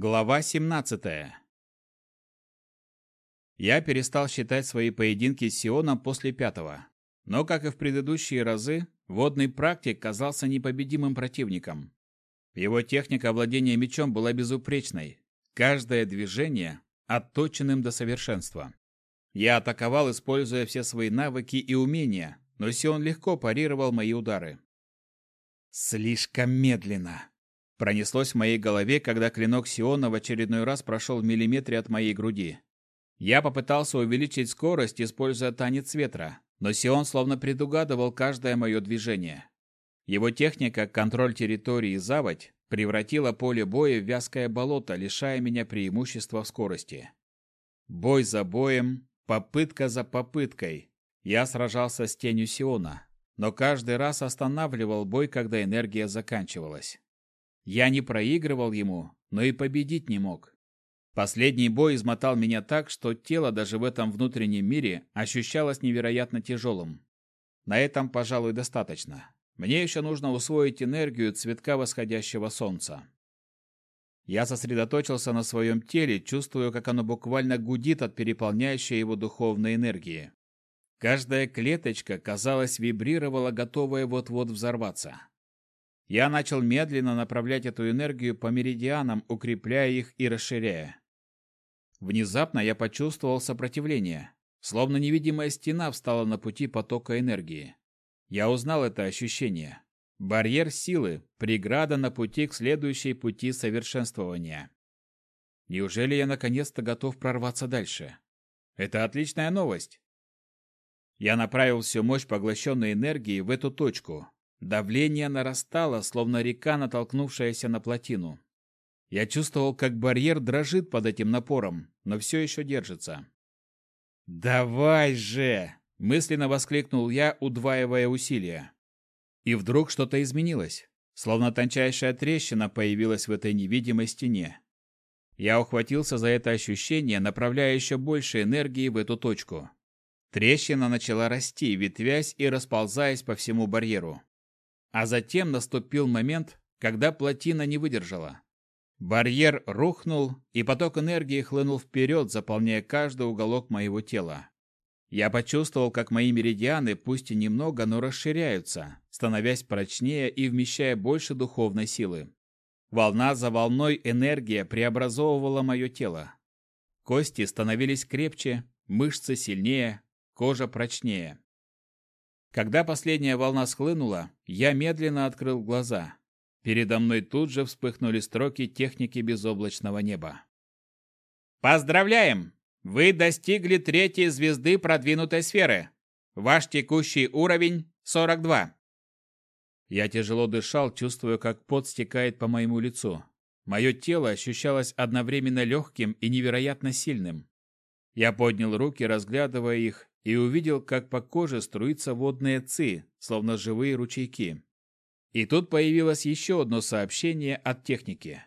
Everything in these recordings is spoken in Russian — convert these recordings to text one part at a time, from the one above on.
Глава 17 Я перестал считать свои поединки с Сионом после пятого. Но, как и в предыдущие разы, водный практик казался непобедимым противником. Его техника владения мечом была безупречной. Каждое движение отточенным до совершенства. Я атаковал, используя все свои навыки и умения, но Сион легко парировал мои удары. Слишком медленно. Пронеслось в моей голове, когда клинок Сиона в очередной раз прошел в миллиметре от моей груди. Я попытался увеличить скорость, используя танец ветра, но Сион словно предугадывал каждое мое движение. Его техника «контроль территории и заводь» превратила поле боя в вязкое болото, лишая меня преимущества в скорости. Бой за боем, попытка за попыткой. Я сражался с тенью Сиона, но каждый раз останавливал бой, когда энергия заканчивалась. Я не проигрывал ему, но и победить не мог. Последний бой измотал меня так, что тело даже в этом внутреннем мире ощущалось невероятно тяжелым. На этом, пожалуй, достаточно. Мне еще нужно усвоить энергию цветка восходящего солнца. Я сосредоточился на своем теле, чувствуя, как оно буквально гудит от переполняющей его духовной энергии. Каждая клеточка, казалось, вибрировала, готовая вот-вот взорваться. Я начал медленно направлять эту энергию по меридианам, укрепляя их и расширяя. Внезапно я почувствовал сопротивление, словно невидимая стена встала на пути потока энергии. Я узнал это ощущение. Барьер силы, преграда на пути к следующей пути совершенствования. Неужели я наконец-то готов прорваться дальше? Это отличная новость. Я направил всю мощь поглощенной энергии в эту точку, Давление нарастало, словно река, натолкнувшаяся на плотину. Я чувствовал, как барьер дрожит под этим напором, но все еще держится. «Давай же!» – мысленно воскликнул я, удваивая усилия. И вдруг что-то изменилось, словно тончайшая трещина появилась в этой невидимой стене. Я ухватился за это ощущение, направляя еще больше энергии в эту точку. Трещина начала расти, ветвясь и расползаясь по всему барьеру. А затем наступил момент, когда плотина не выдержала. Барьер рухнул, и поток энергии хлынул вперед, заполняя каждый уголок моего тела. Я почувствовал, как мои меридианы, пусть и немного, но расширяются, становясь прочнее и вмещая больше духовной силы. Волна за волной энергия преобразовывала мое тело. Кости становились крепче, мышцы сильнее, кожа прочнее. Когда последняя волна схлынула, я медленно открыл глаза. Передо мной тут же вспыхнули строки техники безоблачного неба. Поздравляем! Вы достигли третьей звезды продвинутой сферы. Ваш текущий уровень 42. Я тяжело дышал, чувствуя, как пот стекает по моему лицу. Мое тело ощущалось одновременно легким и невероятно сильным. Я поднял руки, разглядывая их, и увидел, как по коже струится водные ци, словно живые ручейки. И тут появилось еще одно сообщение от техники.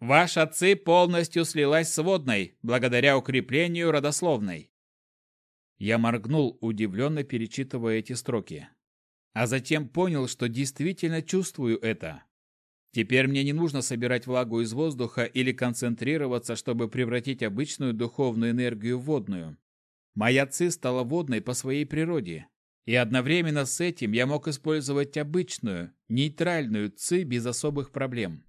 Ваша ци полностью слилась с водной, благодаря укреплению родословной. Я моргнул, удивленно перечитывая эти строки. А затем понял, что действительно чувствую это. Теперь мне не нужно собирать влагу из воздуха или концентрироваться, чтобы превратить обычную духовную энергию в водную. Моя ци стала водной по своей природе, и одновременно с этим я мог использовать обычную, нейтральную ци без особых проблем.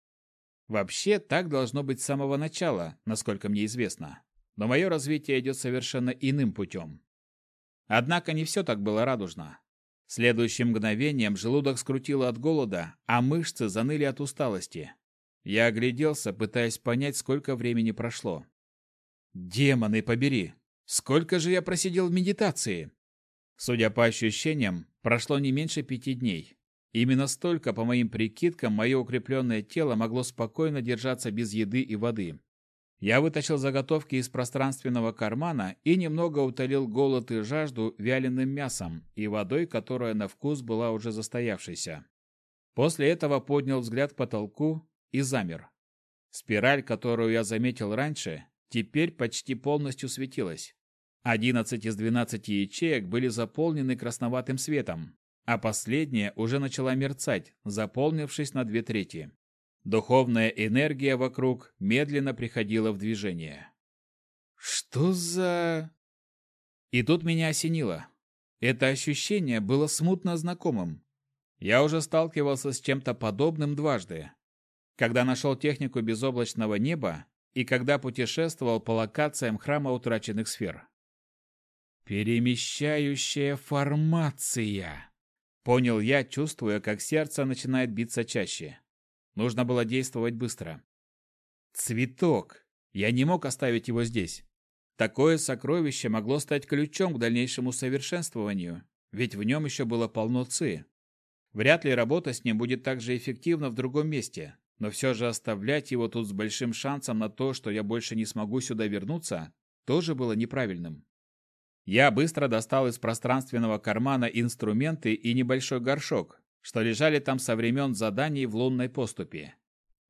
Вообще, так должно быть с самого начала, насколько мне известно. Но мое развитие идет совершенно иным путем. Однако не все так было радужно. Следующим мгновением желудок скрутило от голода, а мышцы заныли от усталости. Я огляделся, пытаясь понять, сколько времени прошло. «Демоны побери! Сколько же я просидел в медитации? Судя по ощущениям, прошло не меньше пяти дней. Именно столько, по моим прикидкам, мое укрепленное тело могло спокойно держаться без еды и воды. Я вытащил заготовки из пространственного кармана и немного утолил голод и жажду вяленым мясом и водой, которая на вкус была уже застоявшейся. После этого поднял взгляд к потолку и замер. Спираль, которую я заметил раньше, теперь почти полностью светилась. 11 из 12 ячеек были заполнены красноватым светом, а последняя уже начала мерцать, заполнившись на две трети. Духовная энергия вокруг медленно приходила в движение. Что за... И тут меня осенило. Это ощущение было смутно знакомым. Я уже сталкивался с чем-то подобным дважды. Когда нашел технику безоблачного неба и когда путешествовал по локациям храма утраченных сфер. Перемещающая формация. Понял я, чувствуя, как сердце начинает биться чаще. Нужно было действовать быстро. Цветок. Я не мог оставить его здесь. Такое сокровище могло стать ключом к дальнейшему совершенствованию, ведь в нем еще было полно ци. Вряд ли работа с ним будет так же эффективна в другом месте, но все же оставлять его тут с большим шансом на то, что я больше не смогу сюда вернуться, тоже было неправильным. Я быстро достал из пространственного кармана инструменты и небольшой горшок, что лежали там со времен заданий в лунной поступе.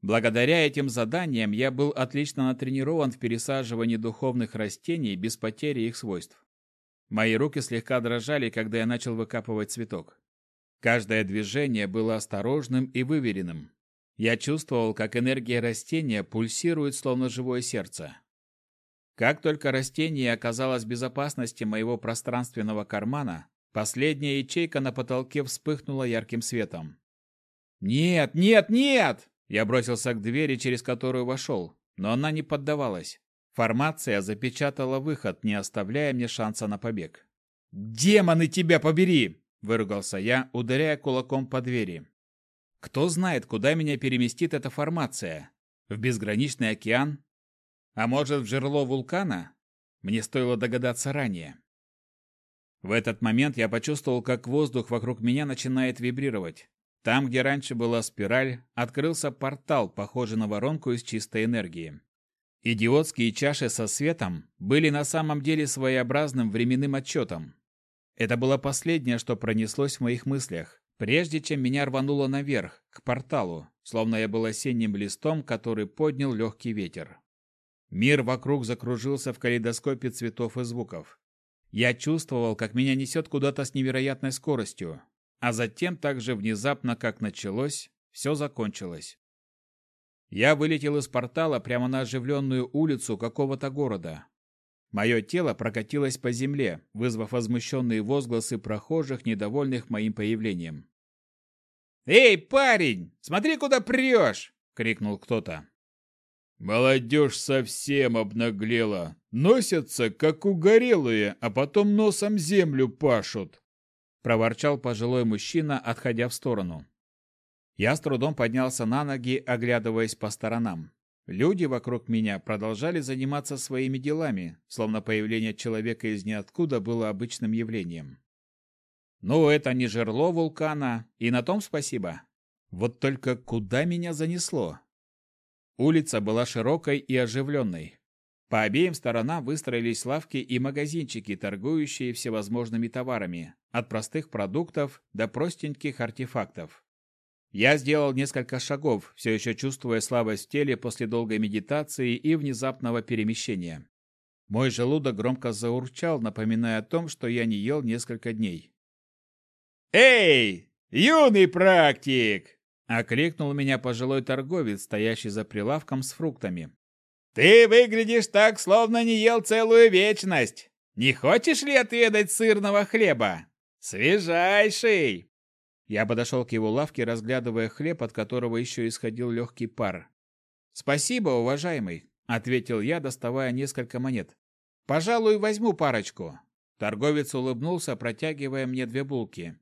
Благодаря этим заданиям я был отлично натренирован в пересаживании духовных растений без потери их свойств. Мои руки слегка дрожали, когда я начал выкапывать цветок. Каждое движение было осторожным и выверенным. Я чувствовал, как энергия растения пульсирует, словно живое сердце. Как только растение оказалось в безопасности моего пространственного кармана, последняя ячейка на потолке вспыхнула ярким светом. «Нет, нет, нет!» Я бросился к двери, через которую вошел, но она не поддавалась. Формация запечатала выход, не оставляя мне шанса на побег. «Демоны тебя побери!» – выругался я, ударяя кулаком по двери. «Кто знает, куда меня переместит эта формация? В безграничный океан? А может, в жерло вулкана? Мне стоило догадаться ранее». В этот момент я почувствовал, как воздух вокруг меня начинает вибрировать. Там, где раньше была спираль, открылся портал, похожий на воронку из чистой энергии. Идиотские чаши со светом были на самом деле своеобразным временным отчетом. Это было последнее, что пронеслось в моих мыслях, прежде чем меня рвануло наверх, к порталу, словно я был осенним листом, который поднял легкий ветер. Мир вокруг закружился в калейдоскопе цветов и звуков. Я чувствовал, как меня несет куда-то с невероятной скоростью, а затем так же внезапно, как началось, все закончилось. Я вылетел из портала прямо на оживленную улицу какого-то города. Мое тело прокатилось по земле, вызвав возмущенные возгласы прохожих, недовольных моим появлением. «Эй, парень, смотри, куда прешь!» — крикнул кто-то. «Молодежь совсем обнаглела. Носятся, как угорелые, а потом носом землю пашут проворчал пожилой мужчина, отходя в сторону. Я с трудом поднялся на ноги, оглядываясь по сторонам. Люди вокруг меня продолжали заниматься своими делами, словно появление человека из ниоткуда было обычным явлением. Ну, это не жерло вулкана, и на том спасибо. Вот только куда меня занесло? Улица была широкой и оживленной. По обеим сторонам выстроились лавки и магазинчики, торгующие всевозможными товарами, от простых продуктов до простеньких артефактов. Я сделал несколько шагов, все еще чувствуя слабость в теле после долгой медитации и внезапного перемещения. Мой желудок громко заурчал, напоминая о том, что я не ел несколько дней. «Эй, юный практик!» — окликнул меня пожилой торговец, стоящий за прилавком с фруктами. Ты выглядишь так, словно не ел целую вечность. Не хочешь ли отведать сырного хлеба? Свежайший!» Я подошел к его лавке, разглядывая хлеб, от которого еще исходил легкий пар. «Спасибо, уважаемый», — ответил я, доставая несколько монет. «Пожалуй, возьму парочку». Торговец улыбнулся, протягивая мне две булки.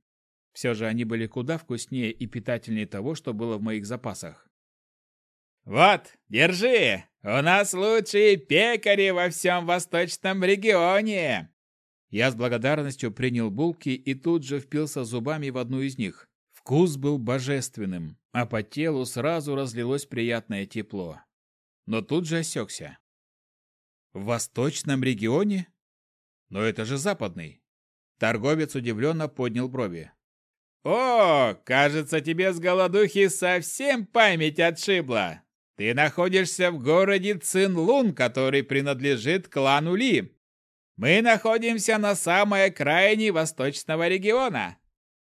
Все же они были куда вкуснее и питательнее того, что было в моих запасах. «Вот, держи! У нас лучшие пекари во всем восточном регионе!» Я с благодарностью принял булки и тут же впился зубами в одну из них. Вкус был божественным, а по телу сразу разлилось приятное тепло. Но тут же осекся. В восточном регионе? Но это же западный. Торговец удивленно поднял брови. «О, кажется, тебе с голодухи совсем память отшибла. Ты находишься в городе Цинлун, который принадлежит клану Ли. Мы находимся на самой окраине восточного региона.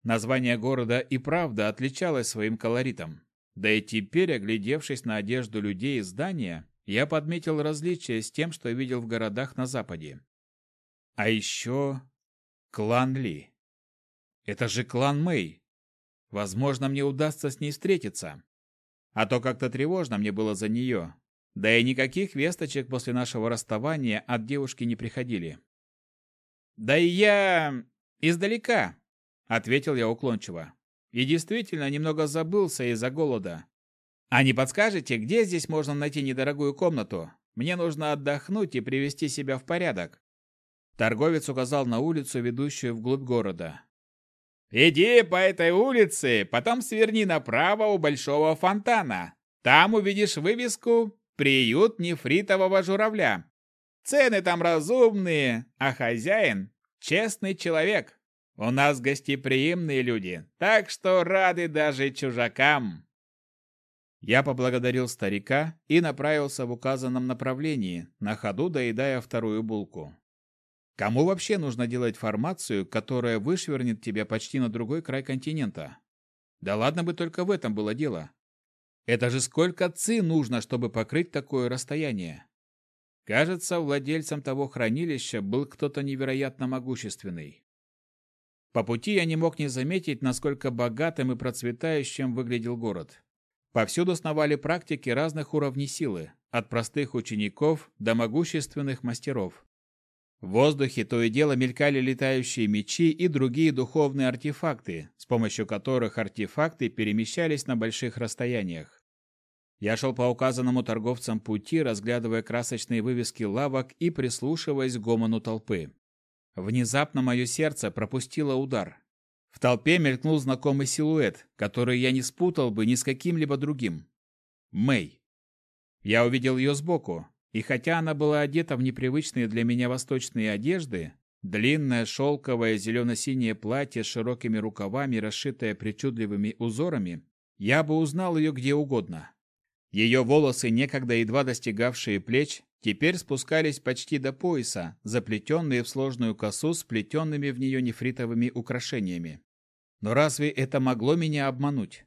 Название города и правда отличалось своим колоритом. Да и теперь, оглядевшись на одежду людей и здания, я подметил различия с тем, что видел в городах на западе. А еще клан Ли. Это же клан Мэй. Возможно, мне удастся с ней встретиться. А то как-то тревожно мне было за нее. Да и никаких весточек после нашего расставания от девушки не приходили. «Да и я издалека», — ответил я уклончиво. «И действительно немного забылся из-за голода. А не подскажете, где здесь можно найти недорогую комнату? Мне нужно отдохнуть и привести себя в порядок». Торговец указал на улицу, ведущую вглубь города. «Иди по этой улице, потом сверни направо у большого фонтана. Там увидишь вывеску «Приют нефритового журавля». Цены там разумные, а хозяин – честный человек. У нас гостеприимные люди, так что рады даже чужакам». Я поблагодарил старика и направился в указанном направлении, на ходу доедая вторую булку. Кому вообще нужно делать формацию, которая вышвырнет тебя почти на другой край континента? Да ладно бы только в этом было дело. Это же сколько ци нужно, чтобы покрыть такое расстояние? Кажется, владельцем того хранилища был кто-то невероятно могущественный. По пути я не мог не заметить, насколько богатым и процветающим выглядел город. Повсюду сновали практики разных уровней силы, от простых учеников до могущественных мастеров. В воздухе то и дело мелькали летающие мечи и другие духовные артефакты, с помощью которых артефакты перемещались на больших расстояниях. Я шел по указанному торговцам пути, разглядывая красочные вывески лавок и прислушиваясь к гомону толпы. Внезапно мое сердце пропустило удар. В толпе мелькнул знакомый силуэт, который я не спутал бы ни с каким-либо другим. Мэй. Я увидел ее сбоку, и хотя она была одета в непривычные для меня восточные одежды, длинное шелковое зелено-синее платье с широкими рукавами, расшитое причудливыми узорами, я бы узнал ее где угодно. Ее волосы, некогда едва достигавшие плеч, теперь спускались почти до пояса, заплетенные в сложную косу с плетенными в нее нефритовыми украшениями. Но разве это могло меня обмануть?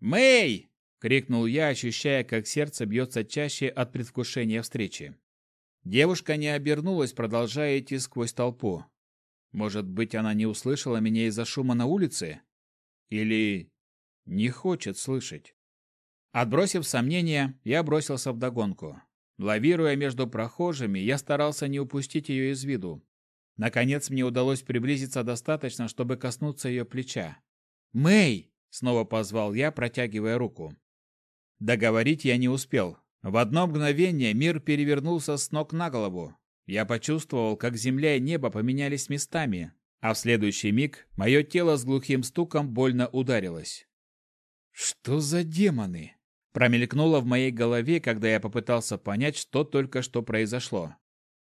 «Мэй!» Крикнул я, ощущая, как сердце бьется чаще от предвкушения встречи. Девушка не обернулась, продолжая идти сквозь толпу. Может быть, она не услышала меня из-за шума на улице? Или не хочет слышать? Отбросив сомнения, я бросился в догонку. Лавируя между прохожими, я старался не упустить ее из виду. Наконец мне удалось приблизиться достаточно, чтобы коснуться ее плеча. «Мэй!» — снова позвал я, протягивая руку. Договорить я не успел. В одно мгновение мир перевернулся с ног на голову. Я почувствовал, как земля и небо поменялись местами, а в следующий миг мое тело с глухим стуком больно ударилось. «Что за демоны?» Промелькнуло в моей голове, когда я попытался понять, что только что произошло.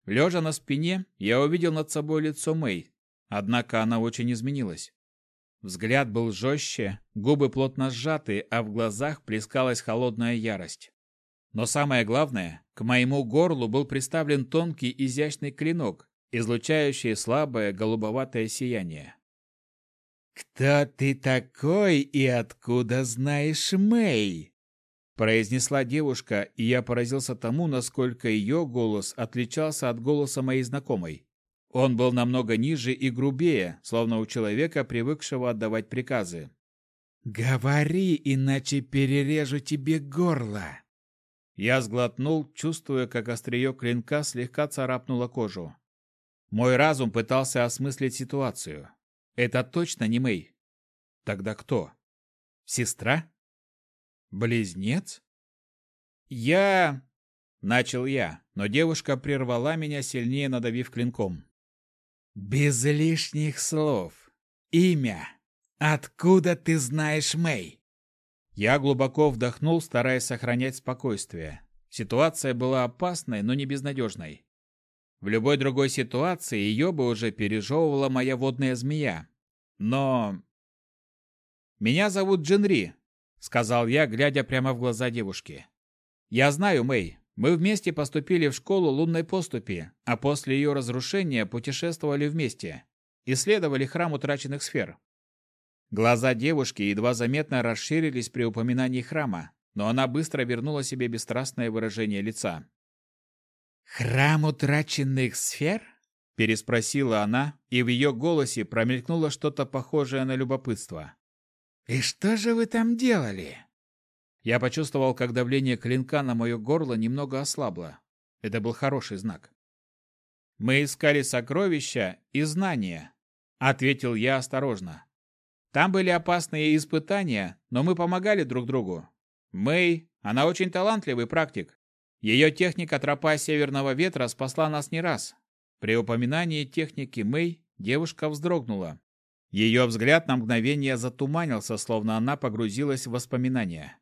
Лежа на спине, я увидел над собой лицо Мэй, однако она очень изменилась. Взгляд был жестче, губы плотно сжаты, а в глазах плескалась холодная ярость. Но самое главное, к моему горлу был приставлен тонкий изящный клинок, излучающий слабое голубоватое сияние. «Кто ты такой и откуда знаешь Мэй?» произнесла девушка, и я поразился тому, насколько ее голос отличался от голоса моей знакомой. Он был намного ниже и грубее, словно у человека, привыкшего отдавать приказы. «Говори, иначе перережу тебе горло!» Я сглотнул, чувствуя, как острие клинка слегка царапнуло кожу. Мой разум пытался осмыслить ситуацию. Это точно не Мэй. Тогда кто? Сестра? Близнец? Я... Начал я, но девушка прервала меня, сильнее надавив клинком. Без лишних слов. Имя. Откуда ты знаешь Мэй? Я глубоко вдохнул, стараясь сохранять спокойствие. Ситуация была опасной, но не безнадежной. В любой другой ситуации ее бы уже пережевывала моя водная змея. Но... «Меня зовут Джинри», — сказал я, глядя прямо в глаза девушки. «Я знаю Мэй. Мы вместе поступили в школу лунной поступи, а после ее разрушения путешествовали вместе, исследовали храм утраченных сфер. Глаза девушки едва заметно расширились при упоминании храма, но она быстро вернула себе бесстрастное выражение лица. «Храм утраченных сфер?» – переспросила она, и в ее голосе промелькнуло что-то похожее на любопытство. «И что же вы там делали?» Я почувствовал, как давление клинка на мое горло немного ослабло. Это был хороший знак. «Мы искали сокровища и знания», — ответил я осторожно. «Там были опасные испытания, но мы помогали друг другу. Мэй, она очень талантливый практик. Ее техника тропа северного ветра спасла нас не раз. При упоминании техники Мэй девушка вздрогнула. Ее взгляд на мгновение затуманился, словно она погрузилась в воспоминания.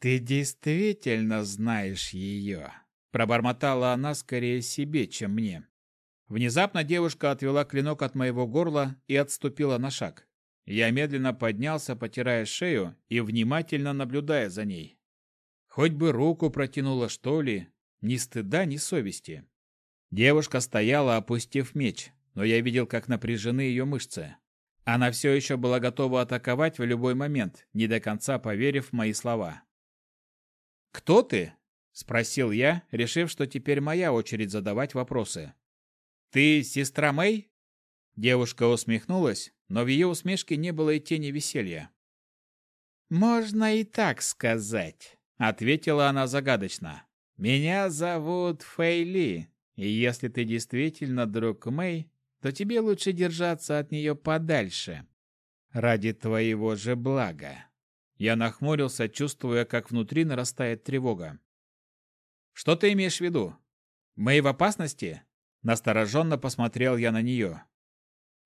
«Ты действительно знаешь ее», — пробормотала она скорее себе, чем мне. Внезапно девушка отвела клинок от моего горла и отступила на шаг. Я медленно поднялся, потирая шею и внимательно наблюдая за ней. Хоть бы руку протянула, что ли, ни стыда, ни совести. Девушка стояла, опустив меч, но я видел, как напряжены ее мышцы. Она все еще была готова атаковать в любой момент, не до конца поверив в мои слова. «Кто ты?» – спросил я, решив, что теперь моя очередь задавать вопросы. «Ты сестра Мэй?» Девушка усмехнулась, но в ее усмешке не было и тени веселья. «Можно и так сказать», — ответила она загадочно. «Меня зовут Фейли, и если ты действительно друг Мэй, то тебе лучше держаться от нее подальше. Ради твоего же блага». Я нахмурился, чувствуя, как внутри нарастает тревога. «Что ты имеешь в виду? Мы в опасности?» Настороженно посмотрел я на нее.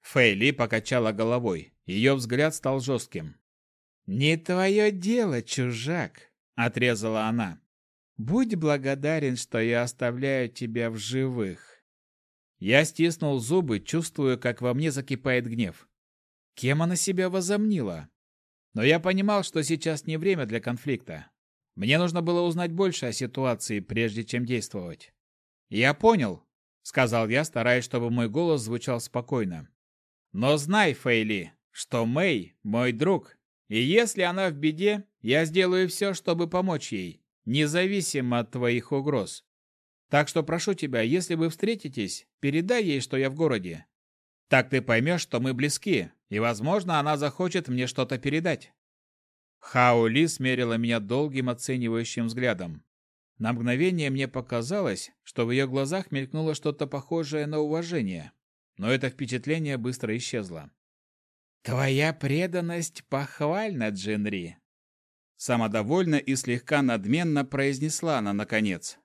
Фейли покачала головой. Ее взгляд стал жестким. «Не твое дело, чужак!» — отрезала она. «Будь благодарен, что я оставляю тебя в живых». Я стиснул зубы, чувствуя, как во мне закипает гнев. Кем она себя возомнила? Но я понимал, что сейчас не время для конфликта. Мне нужно было узнать больше о ситуации, прежде чем действовать. «Я понял», — сказал я, стараясь, чтобы мой голос звучал спокойно. «Но знай, Фейли, что Мэй — мой друг, и если она в беде, я сделаю все, чтобы помочь ей, независимо от твоих угроз. Так что прошу тебя, если вы встретитесь, передай ей, что я в городе. Так ты поймешь, что мы близки, и, возможно, она захочет мне что-то передать. Хао Ли смерила меня долгим оценивающим взглядом. На мгновение мне показалось, что в ее глазах мелькнуло что-то похожее на уважение, но это впечатление быстро исчезло. «Твоя преданность похвальна, Джинри!» Самодовольно и слегка надменно произнесла она наконец.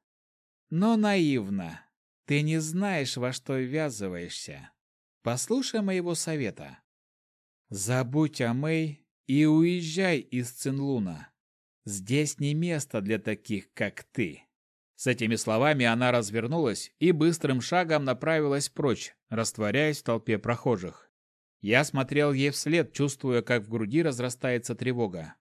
«Но наивно. Ты не знаешь, во что ввязываешься. Послушай моего совета. Забудь о Мэй и уезжай из Цинлуна. Здесь не место для таких, как ты. С этими словами она развернулась и быстрым шагом направилась прочь, растворяясь в толпе прохожих. Я смотрел ей вслед, чувствуя, как в груди разрастается тревога.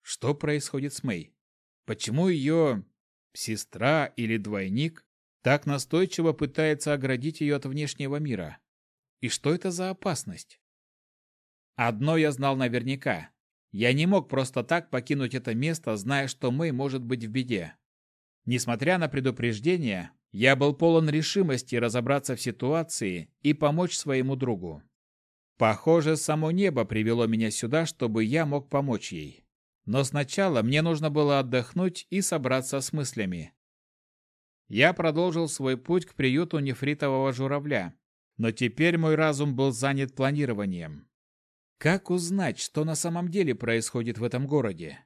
Что происходит с Мэй? Почему ее сестра или двойник так настойчиво пытается оградить ее от внешнего мира? И что это за опасность? Одно я знал наверняка. Я не мог просто так покинуть это место, зная, что Мэй может быть в беде. Несмотря на предупреждение, я был полон решимости разобраться в ситуации и помочь своему другу. Похоже, само небо привело меня сюда, чтобы я мог помочь ей. Но сначала мне нужно было отдохнуть и собраться с мыслями. Я продолжил свой путь к приюту нефритового журавля, но теперь мой разум был занят планированием. Как узнать, что на самом деле происходит в этом городе?